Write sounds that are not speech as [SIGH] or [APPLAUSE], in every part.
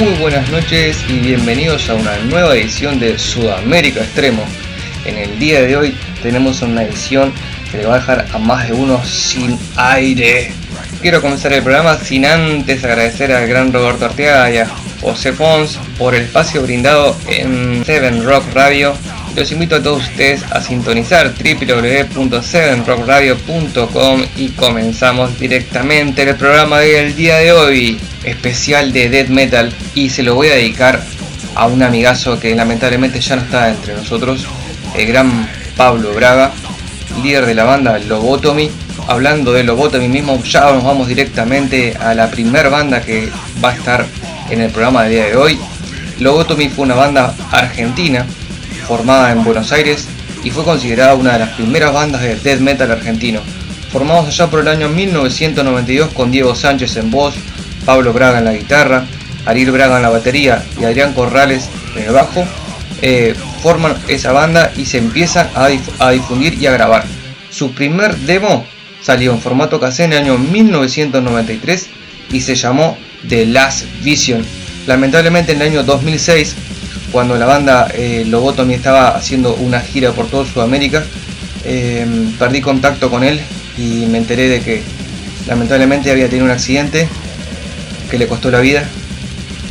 muy buenas noches y bienvenidos a una nueva edición de Sudamérica Extremo. En el día de hoy tenemos una edición que le va a dejar a más de uno sin aire. Quiero comenzar el programa sin antes agradecer al gran Roberto Arteaga y a José Pons por el espacio brindado en Seven Rock Radio. Los invito a todos ustedes a sintonizar www.7rockradio.com y comenzamos directamente el programa del día de hoy, especial de death metal y se lo voy a dedicar a un amigazo que lamentablemente ya no está entre nosotros, el gran Pablo Braga, líder de la banda Lobotomy. Hablando de Lobotomy mismo, ya nos vamos directamente a la primera banda que va a estar en el programa del día de hoy. Lobotomy fue una banda argentina formada en Buenos Aires y fue considerada una de las primeras bandas de death metal argentino. Formados allá por el año 1992 con Diego Sánchez en voz, Pablo Braga en la guitarra, Ariel Braga en la batería y Adrián Corrales en el bajo, eh, forman esa banda y se empiezan a, a, difundir y a grabar. Su primer demo salió en formato cassette en el año 1993 y se llamó The Last Vision. Lamentablemente en el año 2006, cuando la banda eh, Lobotomy estaba haciendo una gira por toda Sudamérica, eh, perdí contacto con él y me enteré de que lamentablemente había tenido un accidente que le costó la vida.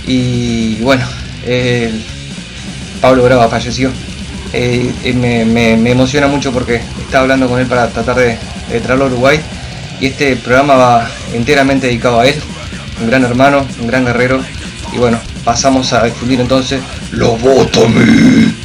Y bueno, Pablo Brava falleció. Eh, me, emociona mucho porque estaba hablando con él para tratar de, de, traerlo a Uruguay. Y este programa va enteramente dedicado a él, un gran hermano, un gran guerrero. Y bueno, pasamos a difundir entonces Lobotomy. Y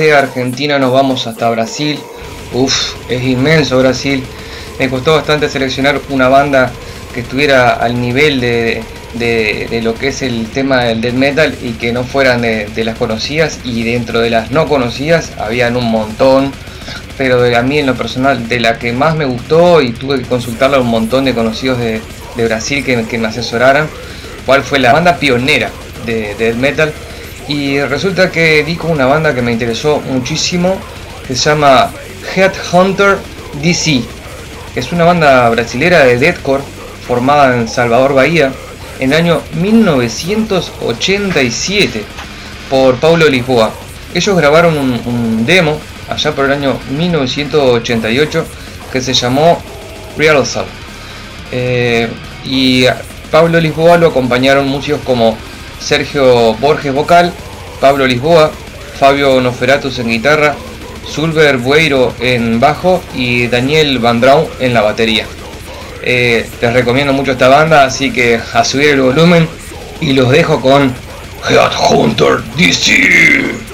desde Argentina nos vamos hasta Brasil. Uf, es inmenso Brasil. Me costó bastante seleccionar una banda que estuviera al nivel de, de, lo que es el tema del death metal y que no fueran de, las conocidas. Y dentro de las no conocidas habían un montón. Pero de a mí en lo personal, de la que más me gustó y tuve que consultarla a un montón de conocidos de, Brasil que, que, me asesoraran, cuál fue la banda pionera de death metal y resulta que di con una banda que me interesó muchísimo, que se llama Headhunter DC. Es una banda brasilera de deathcore formada en Salvador Bahía en el año 1987 por Paulo Lisboa. Ellos grabaron un, demo allá por el año 1988 que se llamó Real eh, y Pablo Lisboa lo acompañaron músicos como Sergio Borges vocal, Pablo Lisboa, Fabio Noferatus en guitarra, Sulver Bueiro en bajo y Daniel Bandraun en la batería. Eh, les recomiendo mucho esta banda, así que a subir el volumen y los dejo con Headhunter DC.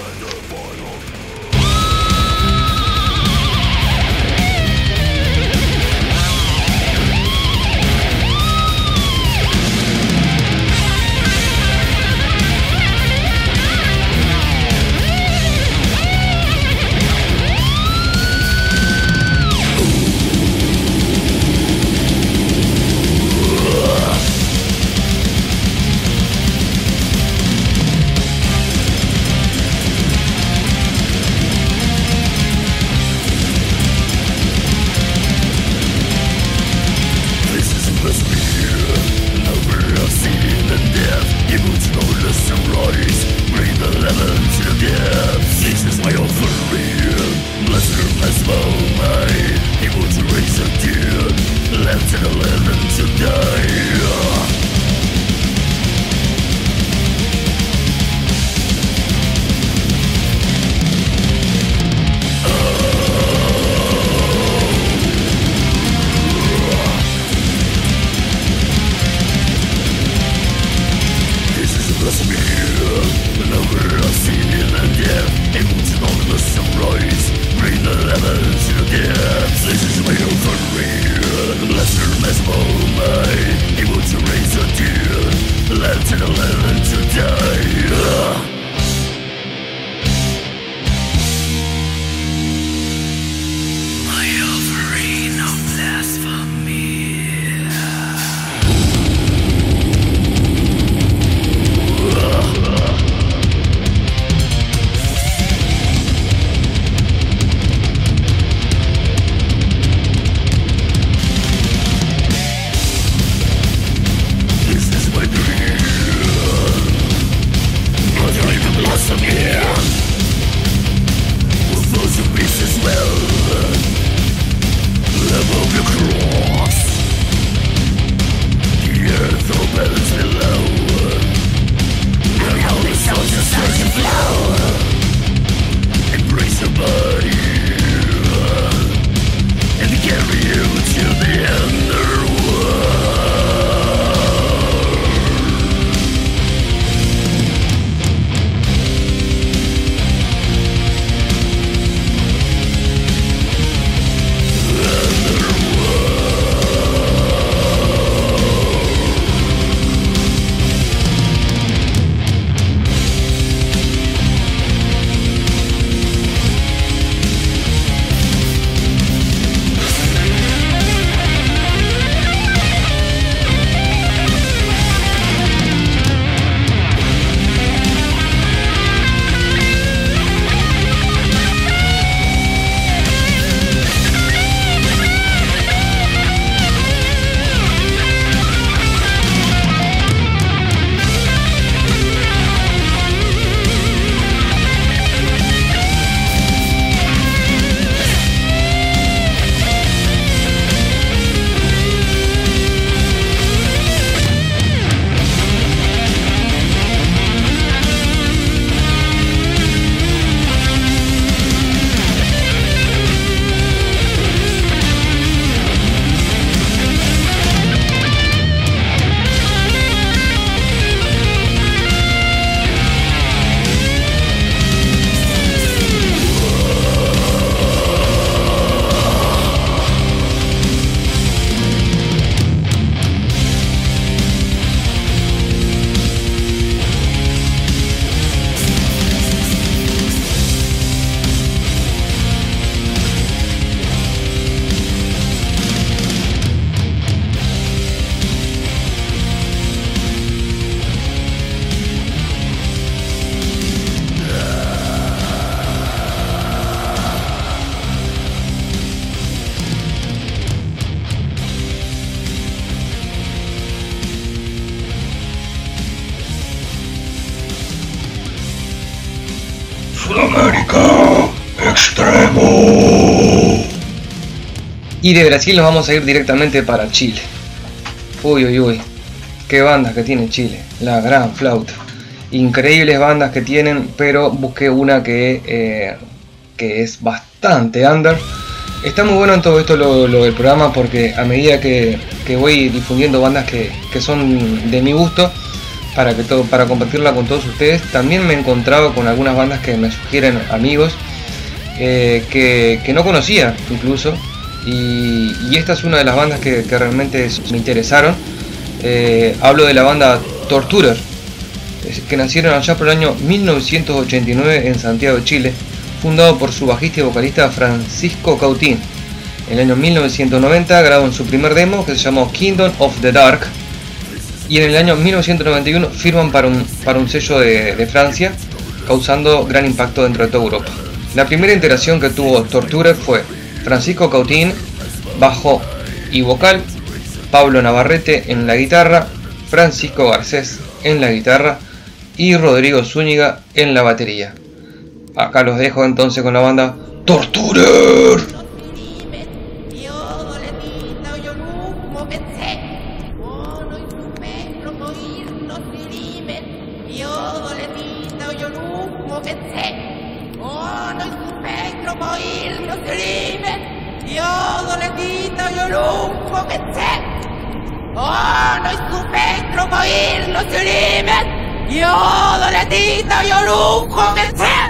Y de Brasil nos vamos a ir directamente para Chile. Uy, uy, uy. Qué bandas que tiene Chile. La gran flauta. Increíbles bandas que tienen, pero busqué una que, eh, que es bastante under. Está muy bueno en todo esto lo, del programa porque a medida que, voy difundiendo bandas que, son de mi gusto, para, que todo, para compartirla con todos ustedes, también me he encontrado con algunas bandas que me sugieren amigos eh, que, no conocía incluso. Y, esta es una de las bandas que, realmente me interesaron. Eh, hablo de la banda Torturer, que nacieron allá por el año 1989 en Santiago Chile, fundado por su bajista y vocalista Francisco Cautín. En el año 1990 grabaron su primer demo que se llamó Kingdom of the Dark y en el año 1991 firman para un, para un sello de, de Francia, causando gran impacto dentro de toda Europa. La primera interacción que tuvo Torture fue Francisco Cautín, bajo y vocal, Pablo Navarrete en la guitarra, Francisco Garcés en la guitarra y Rodrigo Zúñiga en la batería. Acá los dejo entonces con la banda Torturer los crimes. Yo, doletito, yo nunca pensé. Oh, no es tu petro para oír los crimes. Yo, doletito, yo nunca pensé.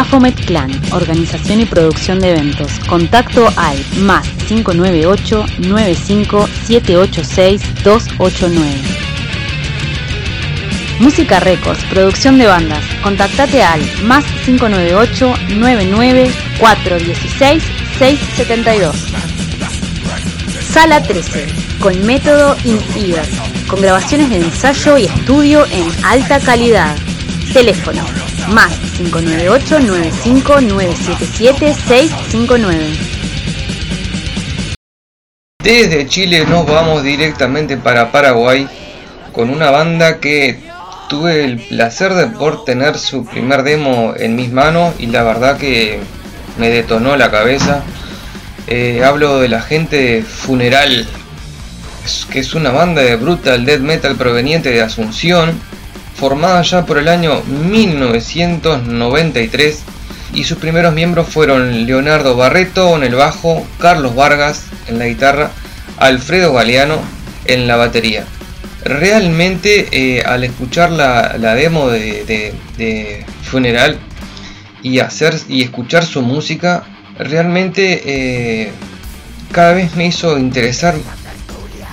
Bafomet Clan, organización y producción de eventos. Contacto al más 598 95 786 289. Música Records, producción de bandas. Contactate al más 598 99 416 672. Sala 13, con método in-ear, con grabaciones de ensayo y estudio en alta calidad. Teléfono más 598 95 977 659. Desde Chile nos vamos directamente para Paraguay con una banda que tuve el placer de por tener su primer demo en mis manos y la verdad que me detonó la cabeza. Eh, hablo de la gente de Funeral, que es una banda de brutal death metal proveniente de Asunción formada ya por el año 1993 y sus primeros miembros fueron Leonardo Barreto en el bajo, Carlos Vargas en la guitarra, Alfredo Galeano en la batería. Realmente eh, al escuchar la, demo de, Funeral y, hacer, y escuchar su música, realmente eh, cada vez me hizo interesar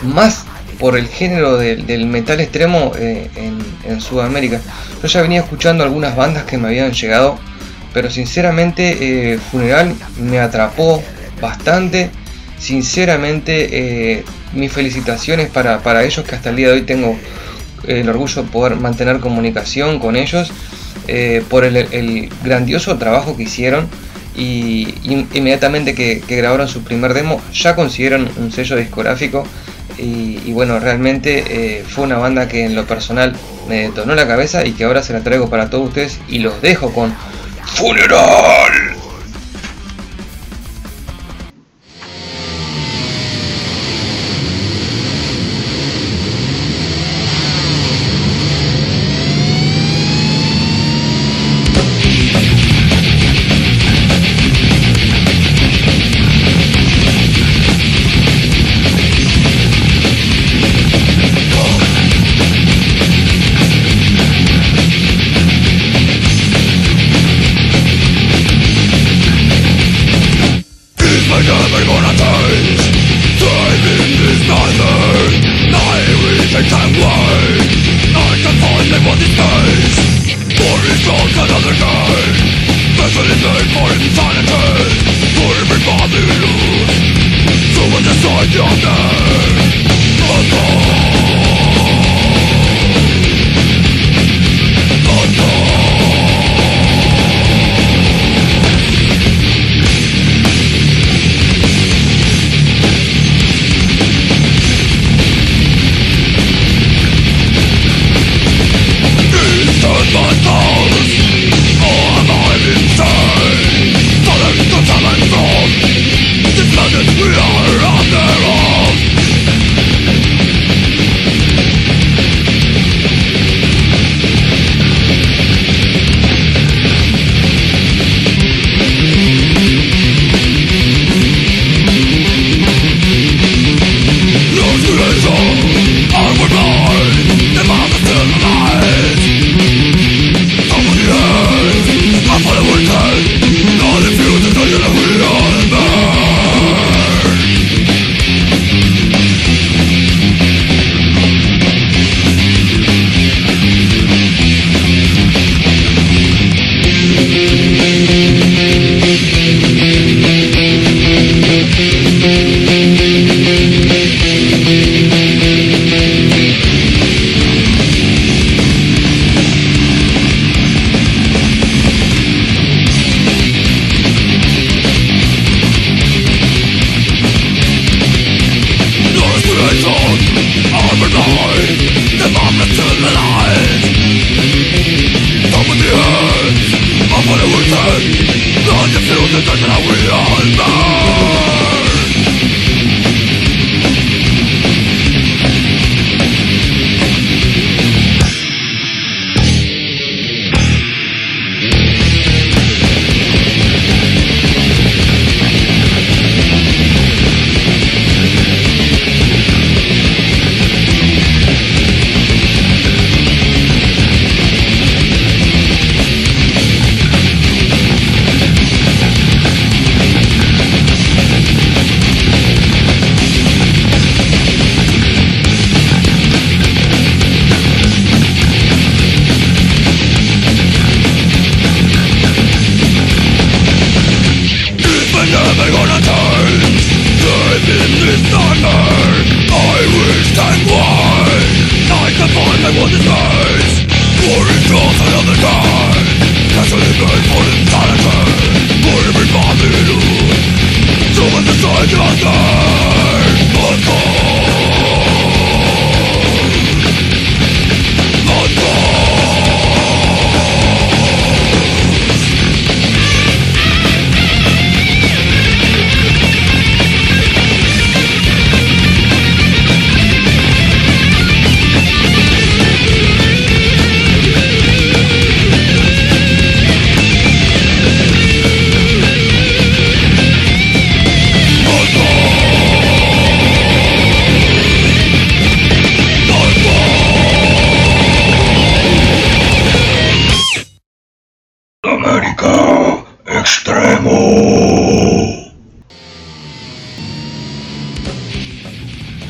más por el género del, metal extremo eh, en, Sudamérica. Yo ya venía escuchando algunas bandas que me habían llegado, pero sinceramente eh, Funeral me atrapó bastante. Sinceramente, eh, mis felicitaciones para, ellos que hasta el día de hoy tengo el orgullo de poder mantener comunicación con ellos por el, grandioso trabajo que hicieron y, inmediatamente que, grabaron su primer demo ya consiguieron un sello discográfico y, bueno, realmente eh, fue una banda que en lo personal me detonó la cabeza y que ahora se la traigo para todos ustedes y los dejo con Funeral.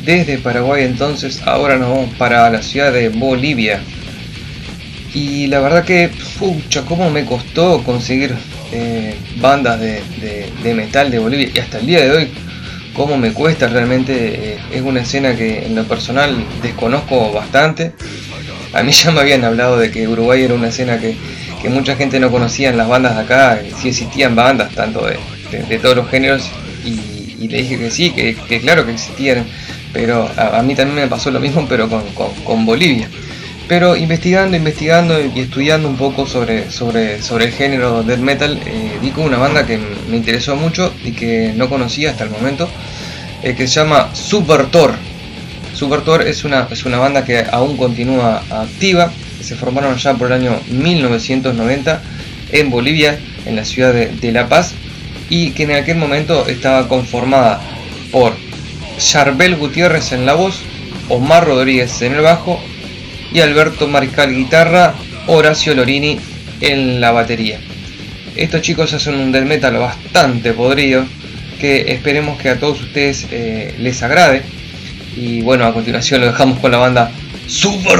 Desde Paraguay entonces, ahora nos vamos para la ciudad de Bolivia. Y la verdad que, pucha, cómo me costó conseguir eh, bandas de, metal de Bolivia. Y hasta el día de hoy, cómo me cuesta realmente. Eh, es una escena que en lo personal desconozco bastante. A mí [LAUGHS] ya me habían hablado de que Uruguay era una escena que, mucha gente no conocía en las bandas de acá. Si existían bandas, tanto de, todos los géneros. Y, le dije que sí, que, claro que existían. Pero a, mí también me pasó lo mismo, pero con Bolivia. Pero investigando, investigando y estudiando un poco sobre, sobre, sobre el género death metal, eh, di con una banda que me interesó mucho y que no conocía hasta el momento, eh, que se llama Super Thor. Super Thor es una, es una banda que aún continúa activa, se formaron ya por el año 1990 en Bolivia, en la ciudad de La Paz, y que en aquel momento estaba conformada por Charbel Gutiérrez en la voz, Omar Rodríguez en el bajo y Alberto Mariscal guitarra, Horacio Lorini en la batería. Estos chicos hacen un death metal bastante podrido que esperemos que a todos ustedes eh, les agrade. Y bueno, a continuación lo dejamos con la banda Super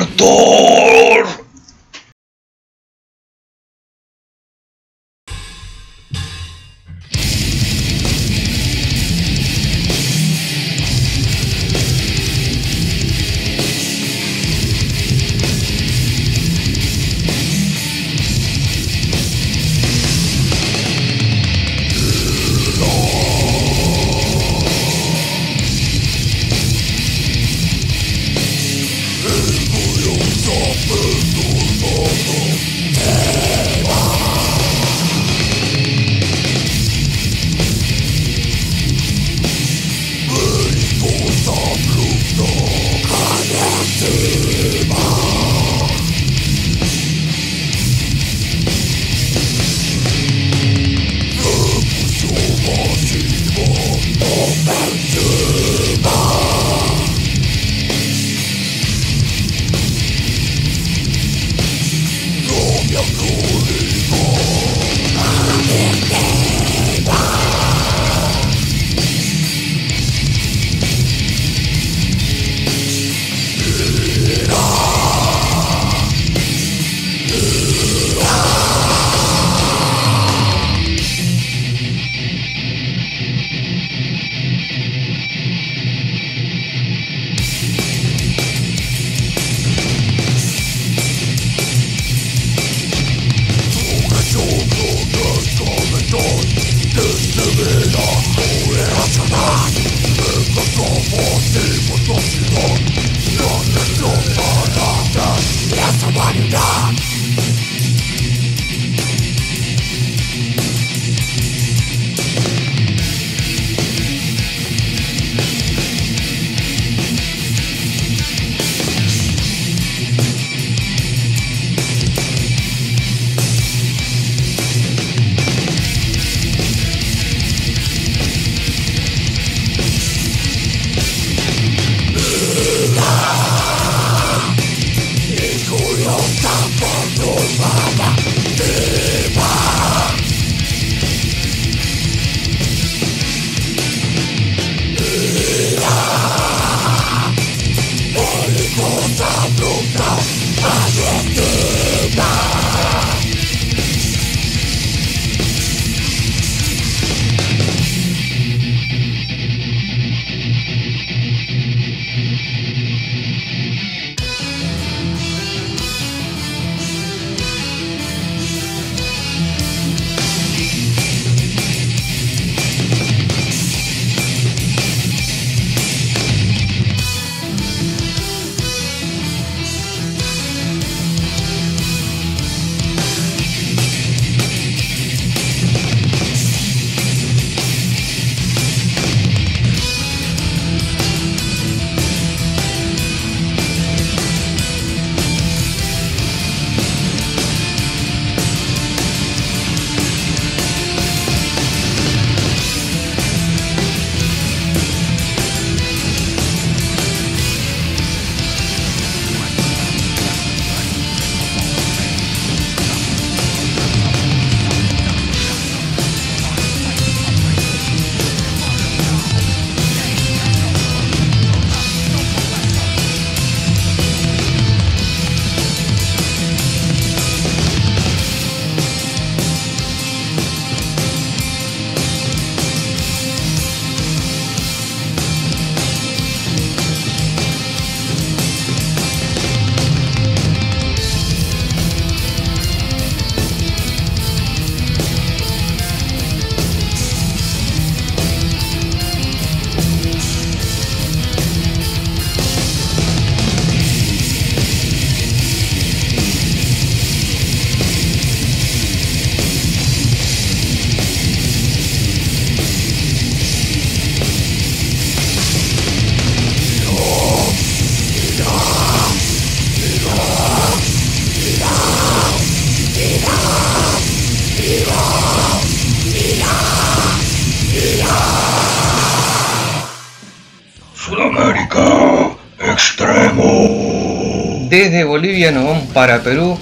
desde Bolivia nos vamos para Perú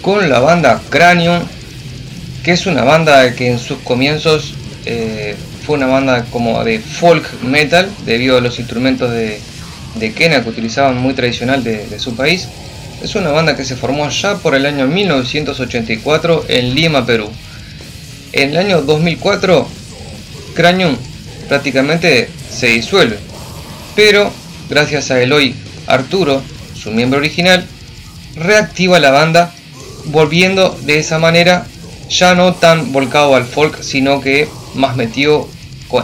con la banda Cranium, que es una banda que en sus comienzos eh, fue una banda como de folk metal, debido a los instrumentos de, de Kena que utilizaban muy tradicional de, su país. Es una banda que se formó ya por el año 1984 en Lima, Perú. En el año 2004, Cranium prácticamente se disuelve, pero gracias a Eloy Arturo, su miembro original, reactiva la banda, volviendo de esa manera ya no tan volcado al folk, sino que más metido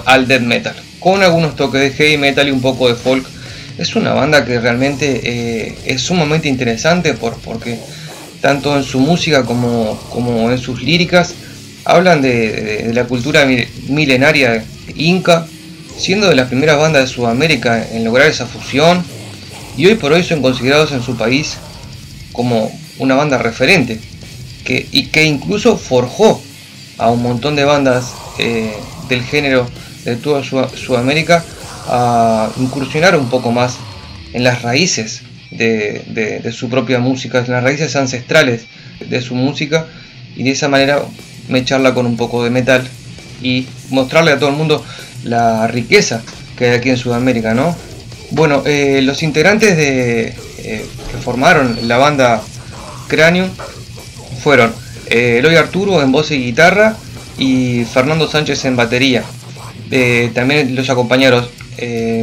al death metal, con algunos toques de heavy metal y un poco de folk. Es una banda que realmente eh, es sumamente interesante por, porque tanto en su música como, como en sus líricas hablan de, la cultura milenaria inca, siendo de las primeras bandas de Sudamérica en lograr esa fusión y hoy por hoy son considerados en su país como una banda referente que, y que incluso forjó a un montón de bandas eh, del género de toda Sudamérica a incursionar un poco más en las raíces de, su propia música, en las raíces ancestrales de su música y de esa manera mecharla con un poco de metal y mostrarle a todo el mundo la riqueza que hay aquí en Sudamérica, ¿no? Bueno, eh, los integrantes de, eh, que formaron la banda Cranium fueron eh, Eloy Arturo en voz y guitarra y Fernando Sánchez en batería. También los acompañaron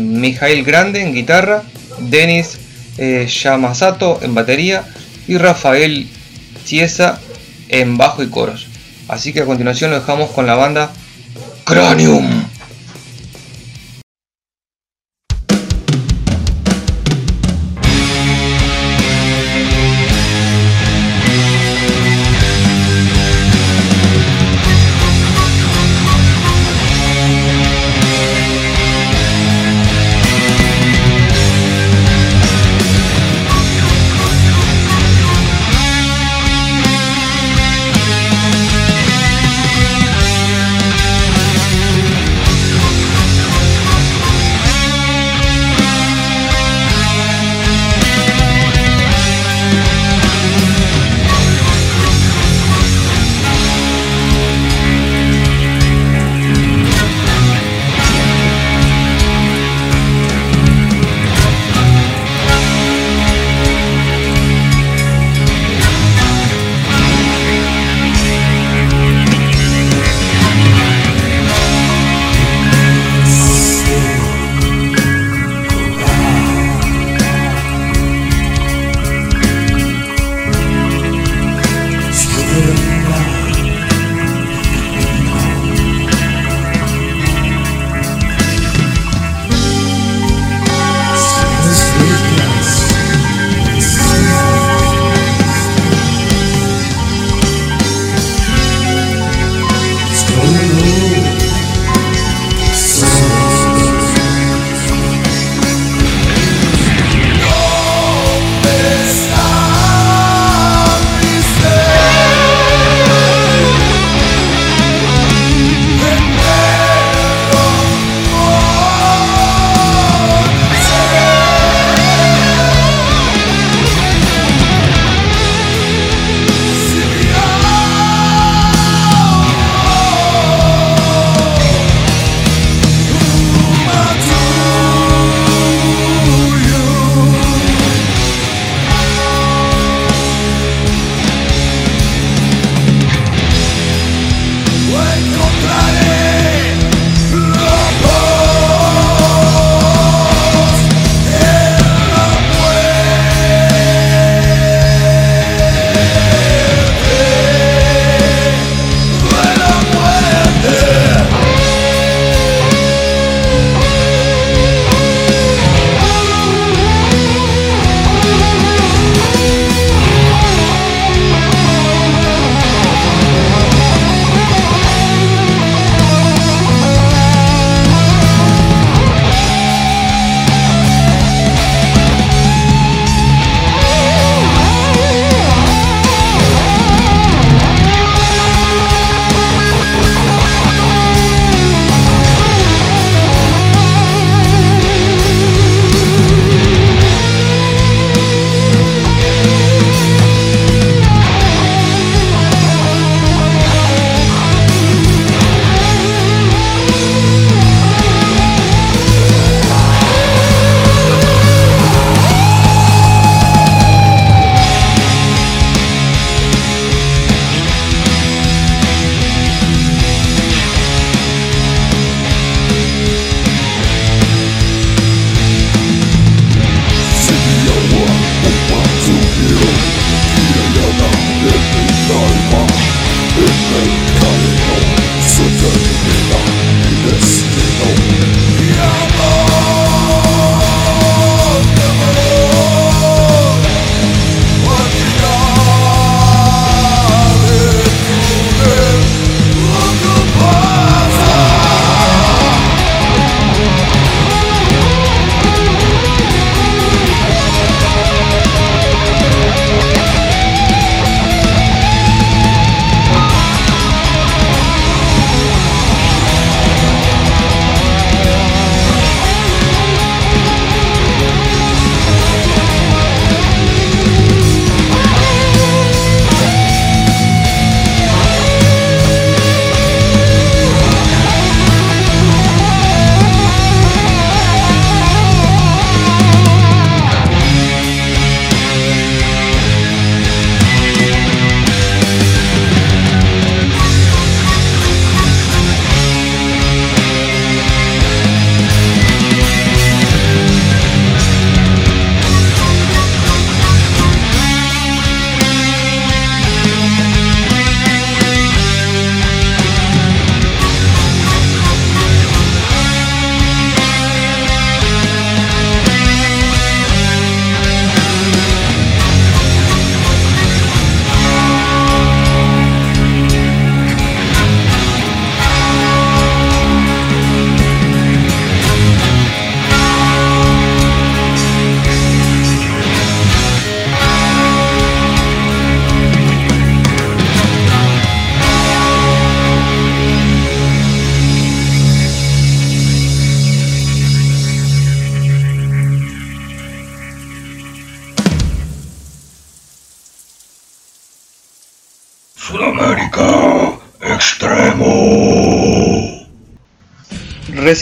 Mijail Grande en guitarra, Denis Yamasato en batería y Rafael Chiesa en bajo y coros. Así que a continuación lo dejamos con la banda Cranium.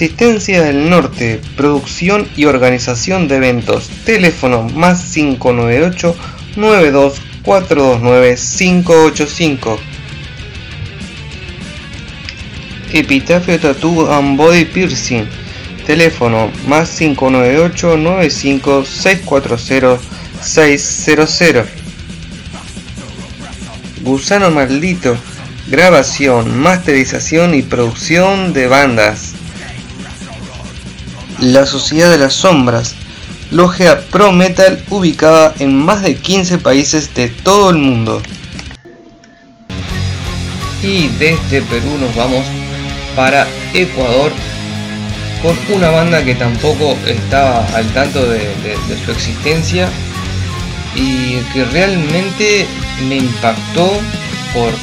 Resistencia del Norte, producción y organización de eventos. Teléfono más 598 92 429 585. Epitafio Tattoo and Body Piercing. Teléfono más 598 95 640 600. Gusano Maldito. Grabación, masterización y producción de bandas. La Sociedad de las Sombras, logia pro metal ubicada en más de 15 países de todo el mundo. Y desde Perú nos vamos para Ecuador con una banda que tampoco estaba al tanto de, su existencia y que realmente me impactó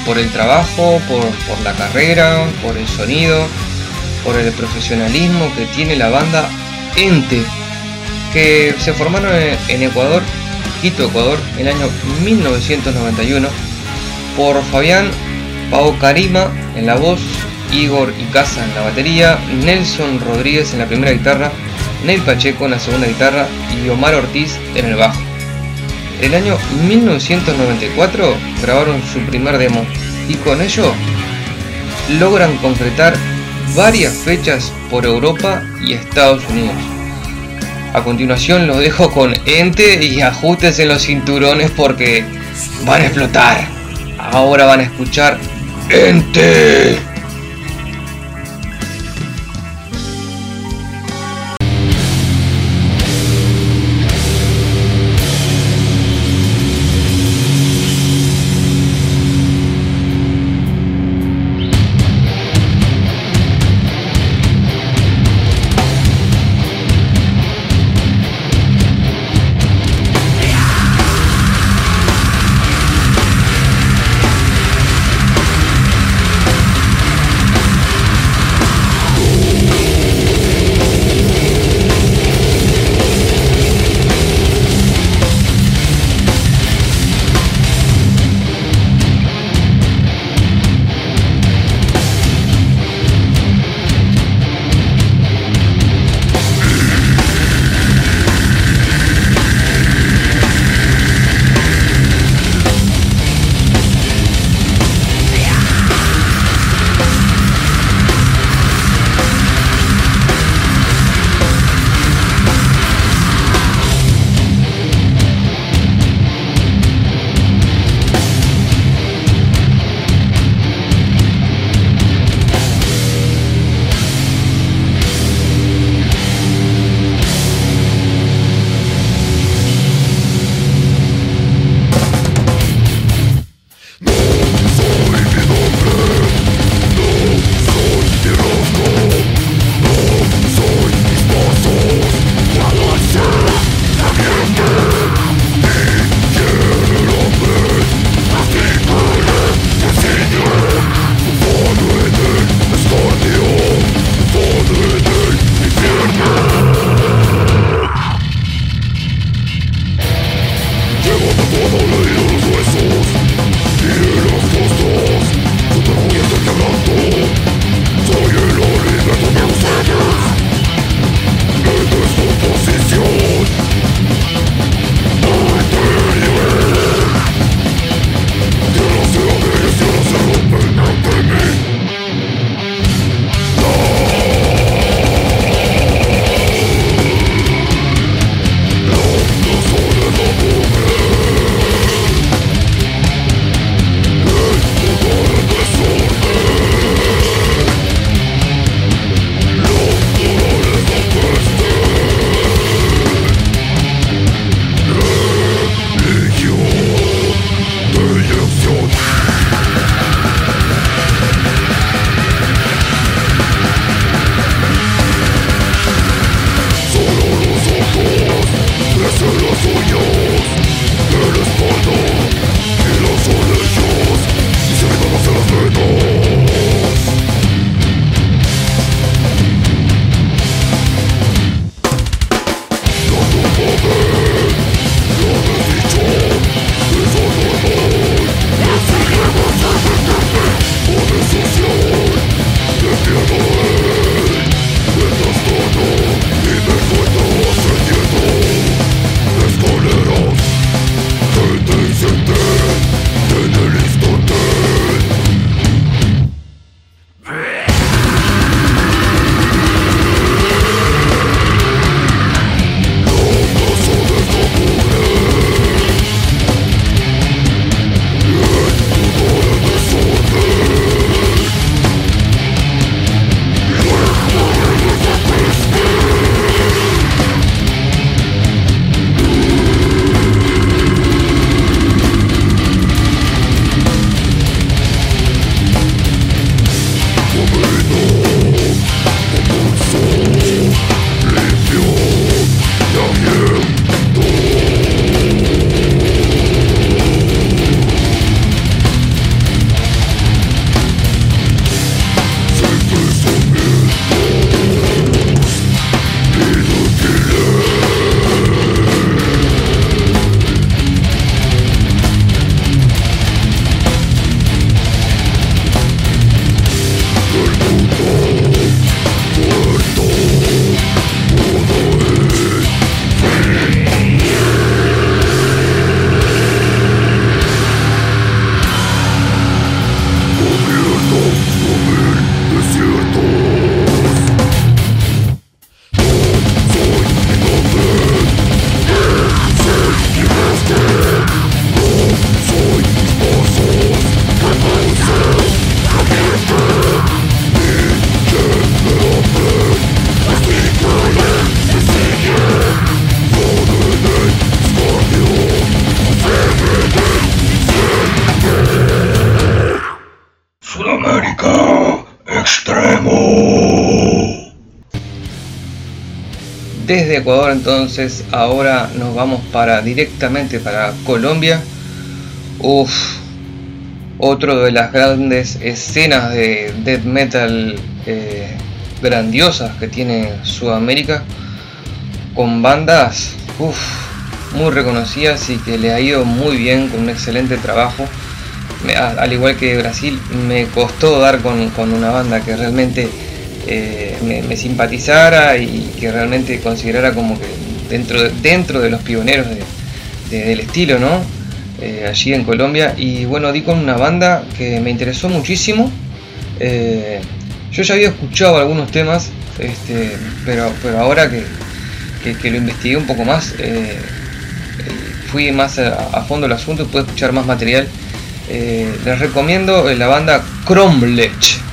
por, el trabajo, por, la carrera, por el sonido, por el profesionalismo que tiene la banda Ente, que se formaron en, Ecuador, Quito, Ecuador, en el año 1991, por Fabián Pau Karima en la voz, Igor Icaza en la batería, Nelson Rodríguez en la primera guitarra, Neil Pacheco en la segunda guitarra y Omar Ortiz en el bajo. El año 1994 grabaron su primer demo y con ello logran concretar varias fechas por Europa y Estados Unidos. A continuación los dejo con Ente y ajustes en los cinturones porque van a explotar. Ahora van a escuchar Ente. Ecuador entonces ahora nos vamos para directamente para Colombia. Uf, otro de las grandes escenas de death metal eh, grandiosas que tiene Sudamérica con bandas muy reconocidas y que le ha ido muy bien con un excelente trabajo al igual que Brasil me costó dar con, una banda que realmente eh, me, simpatizara y que realmente considerara como que dentro de, dentro de los pioneros del estilo no eh, allí en Colombia y bueno di con una banda que me interesó muchísimo eh, yo ya había escuchado algunos temas, este, pero, pero ahora que, lo investigué un poco más, fui más a, fondo el asunto y pude escuchar más material. Les recomiendo la banda Cromlech.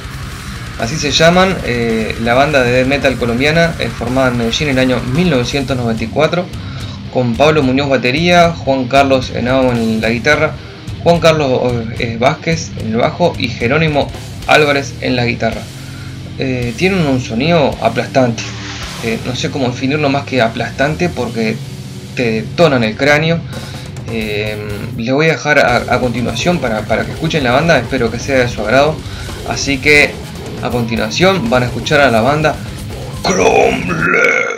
Así se llaman, eh, la banda de death metal colombiana, formada en Medellín en el año 1994, con Pablo Muñoz batería, Juan Carlos Henao en la guitarra, Juan Carlos Vázquez en el bajo y Jerónimo Álvarez en la guitarra. Eh, tienen un sonido aplastante. Eh, no sé cómo definirlo más que aplastante porque te detonan el cráneo. Eh, les voy a dejar a, continuación para, para, que escuchen la banda, espero que sea de su agrado. Así que a continuación van a escuchar a la banda Cromlech.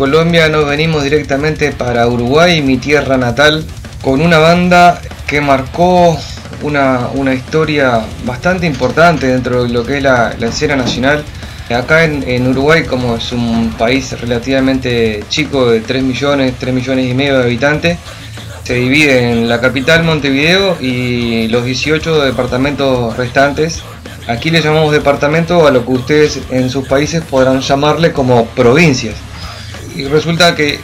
Colombia nos venimos directamente para Uruguay, mi tierra natal, con una banda que marcó una, historia bastante importante dentro de lo que es la, escena nacional. Acá en, Uruguay, como es un país relativamente chico de 3 millones, 3 millones y medio de habitantes, se divide en la capital Montevideo y los 18 departamentos restantes. Aquí le llamamos departamento a lo que ustedes en sus países podrán llamarle como provincias. Y resulta que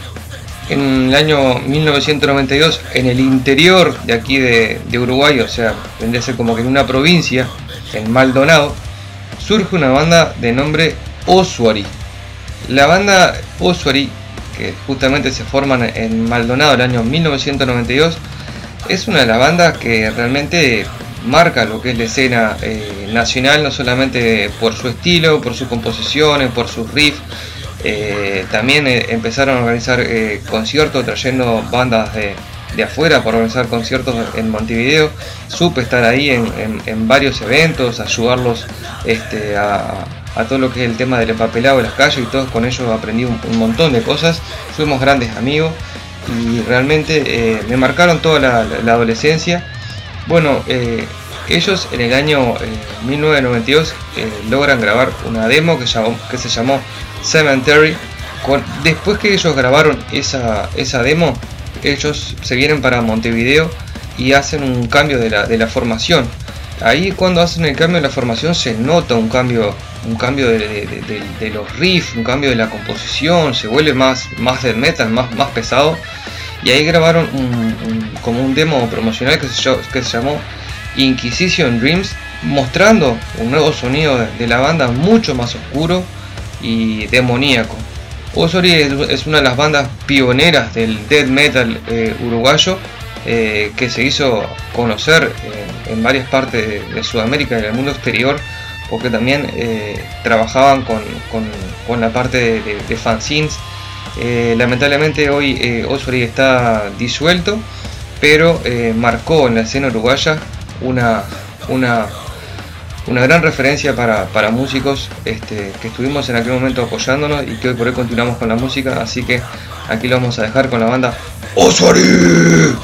en el año 1992, en el interior de aquí de, Uruguay, o sea, vendría a ser como que en una provincia, en Maldonado, surge una banda de nombre Oswari. La banda Oswari, que justamente se forma en Maldonado el año 1992, es una de las bandas que realmente marca lo que es la escena eh, nacional, no solamente por su estilo, por sus composiciones, por sus riffs, eh, también eh, empezaron a organizar eh, conciertos trayendo bandas de, afuera para organizar conciertos en Montevideo. Supe estar ahí en, varios eventos, ayudarlos este, a, todo lo que es el tema del empapelado de las calles y todos con ellos aprendí un, montón de cosas. Fuimos grandes amigos y realmente me marcaron toda la, adolescencia. Bueno, ellos en el año 1992 logran grabar una demo que, que se llamó Cemetery. Después que ellos grabaron esa, esa demo, ellos se vienen para Montevideo y hacen un cambio de la, formación. Ahí cuando hacen el cambio de la formación se nota un cambio, un cambio de, los riffs, un cambio de la composición, se vuelve más, más de metal, más, más pesado. Y ahí grabaron como un demo promocional que se, que se llamó Inquisition Dreams, mostrando un nuevo sonido de la banda mucho más oscuro, y demoníaco. Osori es, una de las bandas pioneras del death metal eh, uruguayo eh, que se hizo conocer en varias partes de, Sudamérica y del mundo exterior porque también eh, trabajaban con, la parte de, fanzines. lamentablemente hoy Osori está disuelto, pero marcó en la escena uruguaya una, una una gran referencia para, músicos este, que estuvimos en aquel momento apoyándonos y que hoy por hoy continuamos con la música, así que aquí lo vamos a dejar con la banda Osari.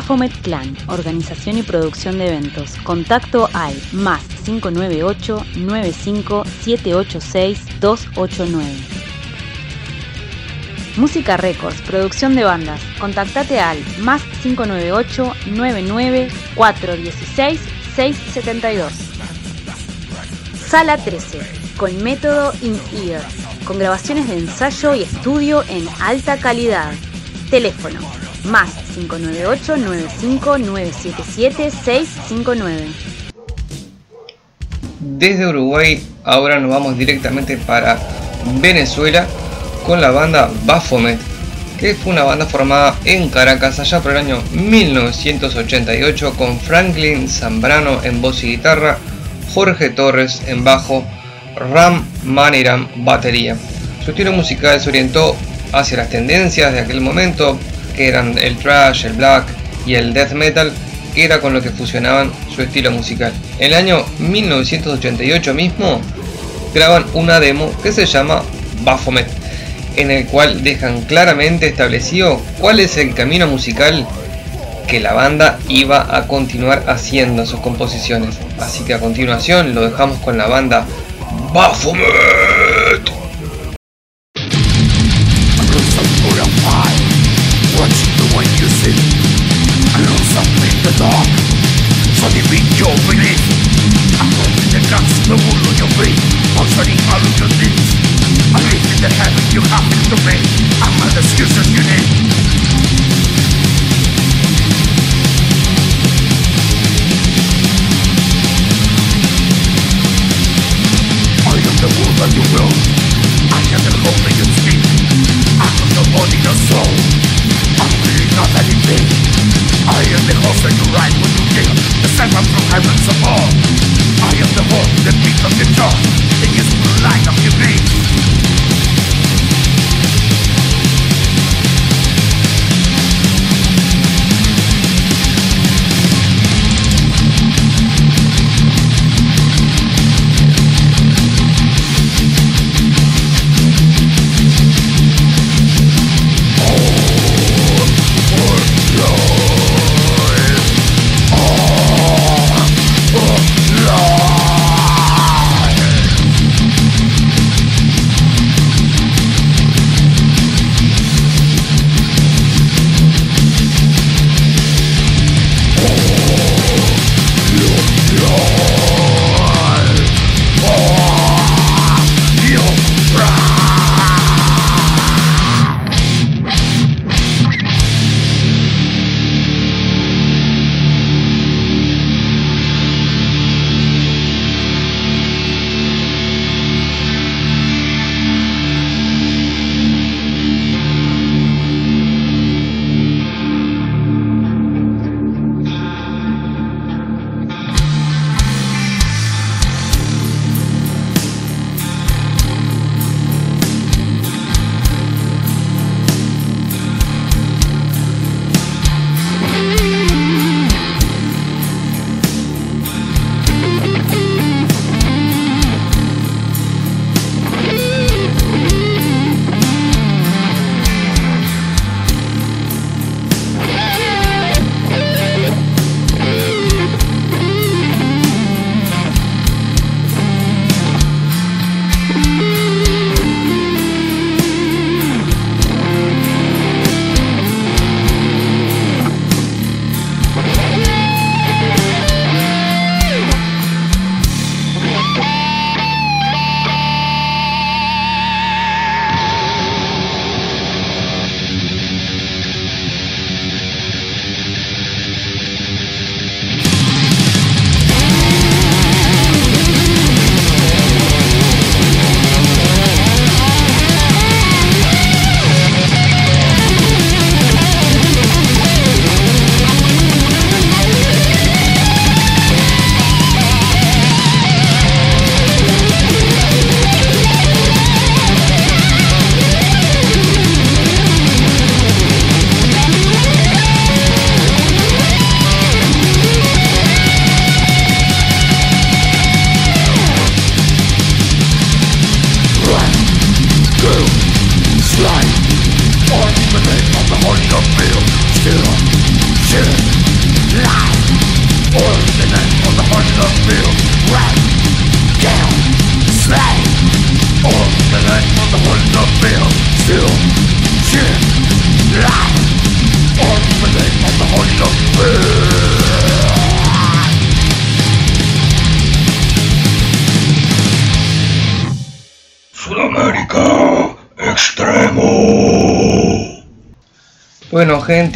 Bafomet Clan, organización y producción de eventos. Contacto al más 598 95 786 289. Música Records, producción de bandas. Contactate al más 598 99 416 672. Sala 13, con método in-ear, con grabaciones de ensayo y estudio en alta calidad. Teléfono más 598 95 977 659. Desde Uruguay ahora nos vamos directamente para Venezuela con la banda Baphomet, que fue una banda formada en Caracas allá por el año 1988 con Franklin Zambrano en voz y guitarra, Jorge Torres en bajo, Ram Maniram batería. Su estilo musical se orientó hacia las tendencias de aquel momento, que eran el thrash, el black y el death metal, que era con lo que fusionaban su estilo musical. En el año 1988 mismo graban una demo que se llama Baphomet, en el cual dejan claramente establecido cuál es el camino musical que la banda iba a continuar haciendo sus composiciones. Así que a continuación lo dejamos con la banda Baphomet. They beat your belief I'm holding the guns, the wool on your feet I'm Functioning all of your needs I live in the heaven you. have to me I'm an excuses you need I am the wool that you will I am the hope that you speak I am the body, the soul I'm really not anything I am the horse that you ride when you The servant from heavens above I am the horse, the beat of the jaw. The useful light of your veins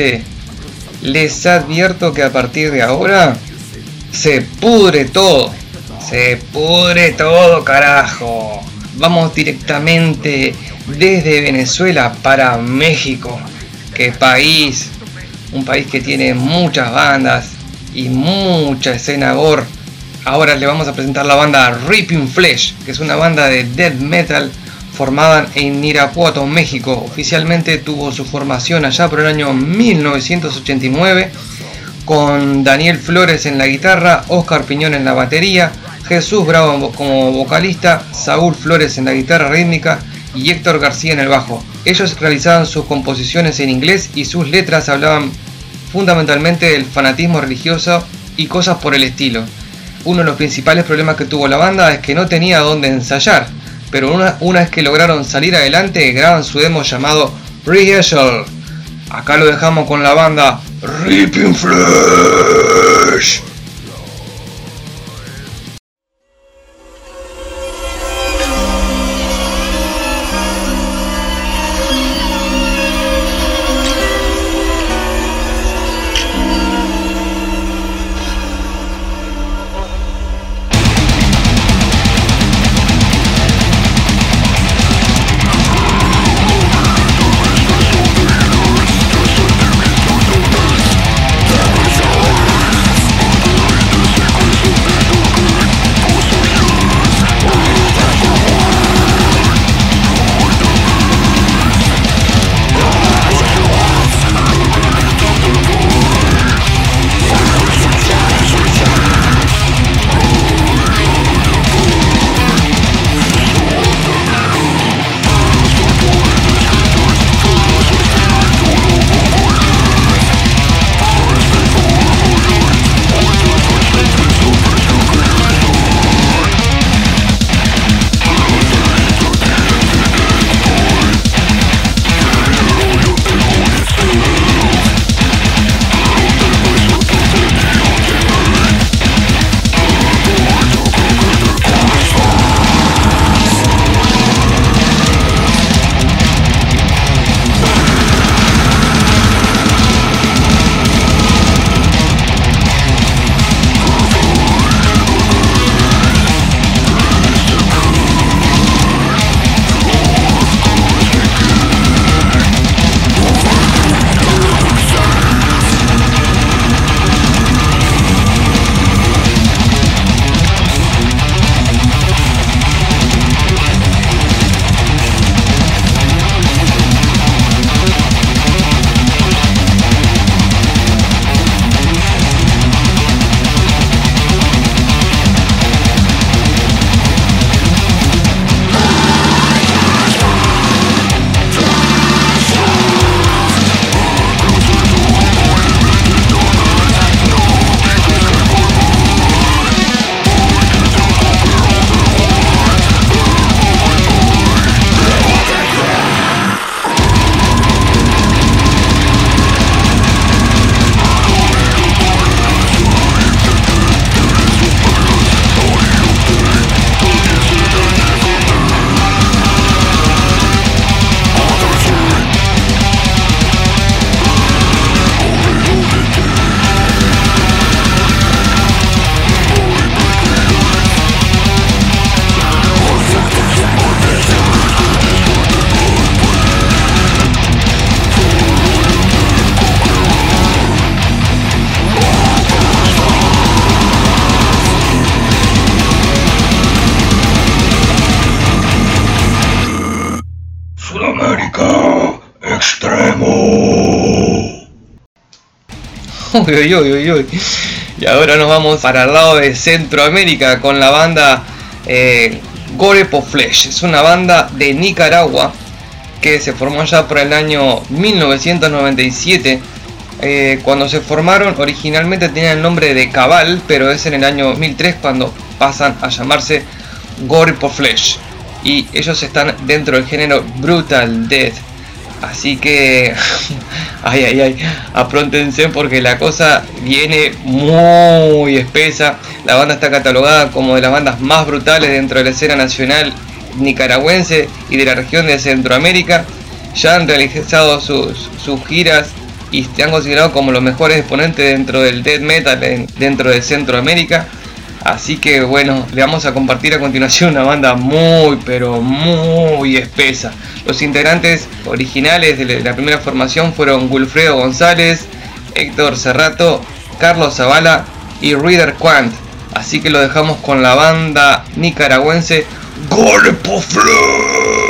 gente, les advierto que a partir de ahora se pudre todo. Se pudre todo, carajo. Vamos directamente desde Venezuela para México. Qué país. Un país que tiene muchas bandas y mucha escena. Ahora le vamos a presentar la banda Ripping Flesh, que es una banda de death metal formada en Irapuato, México. Oficialmente tuvo su formación allá por el año 1989 con Daniel Flores en la guitarra, Oscar Piñón en la batería, Jesús Bravo como vocalista, Saúl Flores en la guitarra rítmica y Héctor García en el bajo. Ellos realizaban sus composiciones en inglés y sus letras hablaban fundamentalmente del fanatismo religioso y cosas por el estilo. Uno de los principales problemas que tuvo la banda es que no tenía dónde ensayar, pero una, una vez que lograron salir adelante graban su demo llamado Rehearsal. Acá lo dejamos con la banda Ripping Flesh. Uy, uy, uy. Y ahora nos vamos para el lado de Centroamérica con la banda eh, Gore Flesh. Es una banda de Nicaragua que se formó ya por el año 1997. Eh, cuando se formaron originalmente tenían el nombre de Cabal, pero es en el año 2003 cuando pasan a llamarse Gore Flesh. y ellos están dentro del género Brutal Death. Así que, [LAUGHS] ay, ay, ay, apróntense porque la cosa viene muy espesa. La banda está catalogada como de las bandas más brutales dentro de la escena nacional nicaragüense y de la región de Centroamérica. Ya han realizado sus, sus giras y se han considerado como los mejores exponentes dentro del death metal dentro de Centroamérica. Así que bueno, le vamos a compartir a continuación una banda muy pero muy espesa. Los integrantes originales de la primera formación fueron Gulfredo González, Héctor Cerrato, Carlos Zavala y Reader Quant. Así que lo dejamos con la banda nicaragüense Golpe Flash.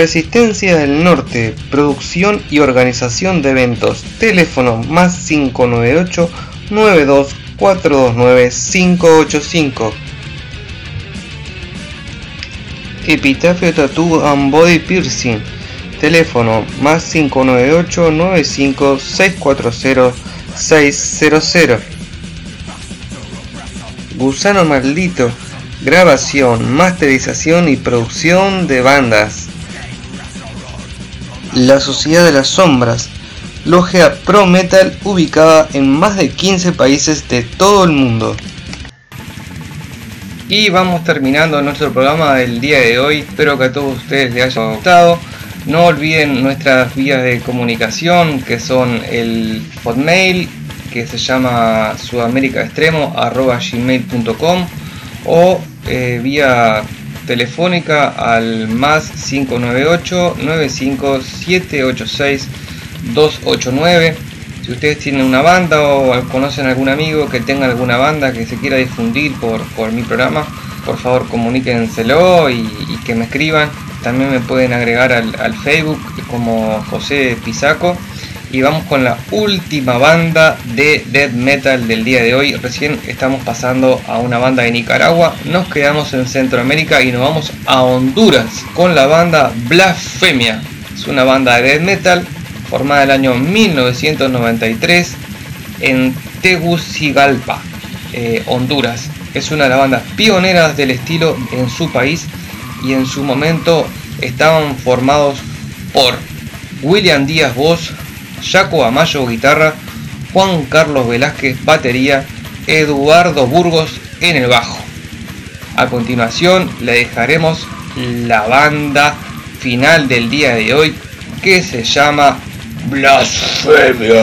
Resistencia del Norte, producción y organización de eventos. Teléfono más 598 92 429 585. Epitafio Tattoo and Body Piercing. Teléfono más 598 95 640 600. Gusano Maldito. Grabación, masterización y producción de bandas. La Sociedad de las Sombras. Logia Pro Metal ubicada en más de 15 países de todo el mundo. Y vamos terminando nuestro programa del día de hoy. Espero que a todos ustedes les haya gustado. No olviden nuestras vías de comunicación que son el hotmail que se llama sudamericaextremo.gmail.com o eh, vía telefónica al más 598 95786 289 si ustedes tienen una banda o conocen algún amigo que tenga alguna banda que se quiera difundir por, por mi programa, por favor comuníquenselo y, y, que me escriban. También me pueden agregar al, al, Facebook como José Pisaco. Y vamos con la última banda de death metal del día de hoy. Recién estamos pasando a una banda de Nicaragua. Nos quedamos en Centroamérica y nos vamos a Honduras con la banda Blasfemia. Es una banda de death metal formada el año 1993 en Tegucigalpa, eh, Honduras. Es una de las bandas pioneras del estilo en su país y en su momento estaban formados por William Díaz voz, Jaco Amayo guitarra, Juan Carlos Velázquez batería, Eduardo Burgos en el bajo. A continuación le dejaremos la banda final del día de hoy que se llama Blasfemia.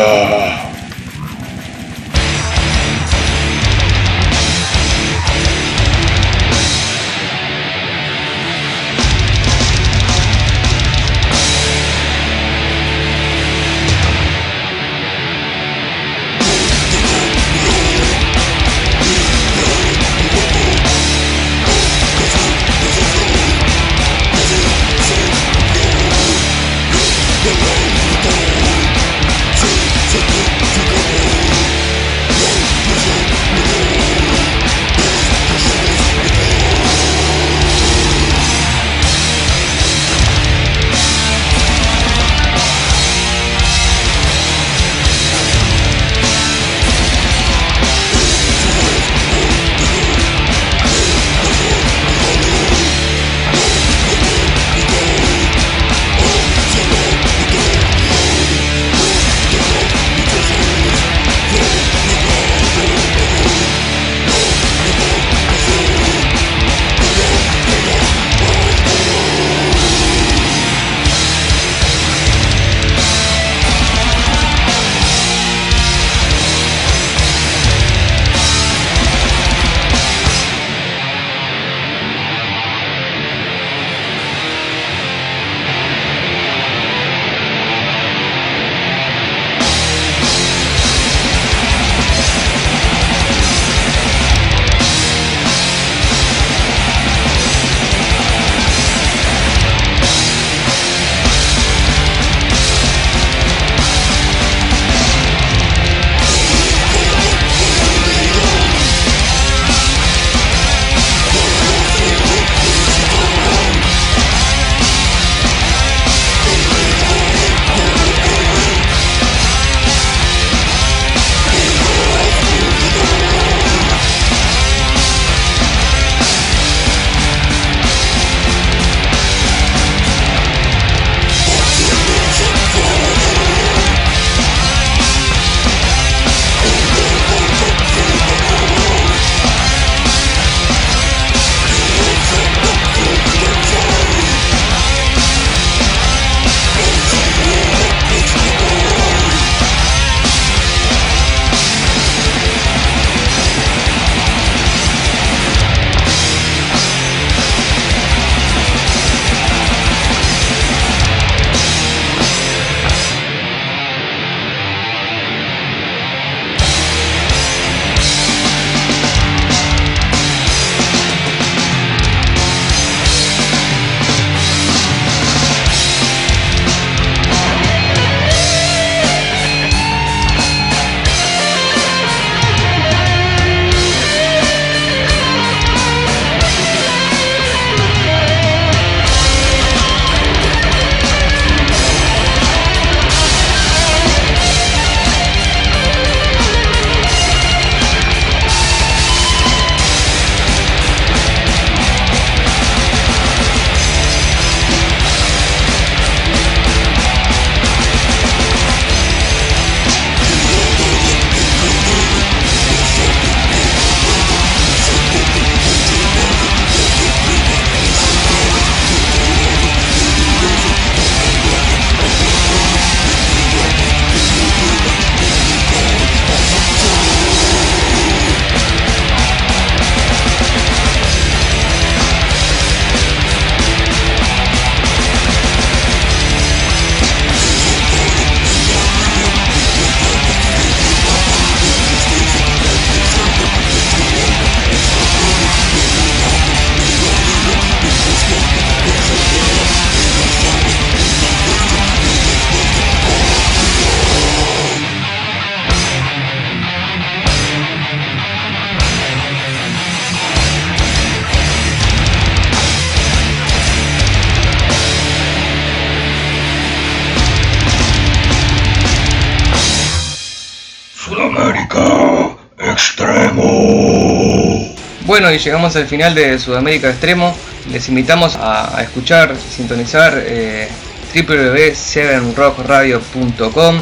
Y llegamos al final de Sudamérica Extremo. Les invitamos a, escuchar, sintonizar eh, www.7rockradio.com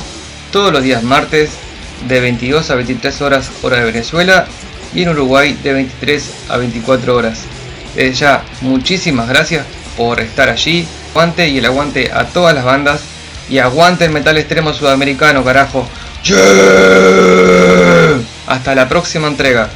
todos los días martes de 22 a 23 horas hora de Venezuela y en Uruguay de 23 a 24 horas. Desde ya, muchísimas gracias por estar allí. Aguante y el aguante a todas las bandas. Y aguante el metal extremo sudamericano, carajo. Hasta la próxima entrega.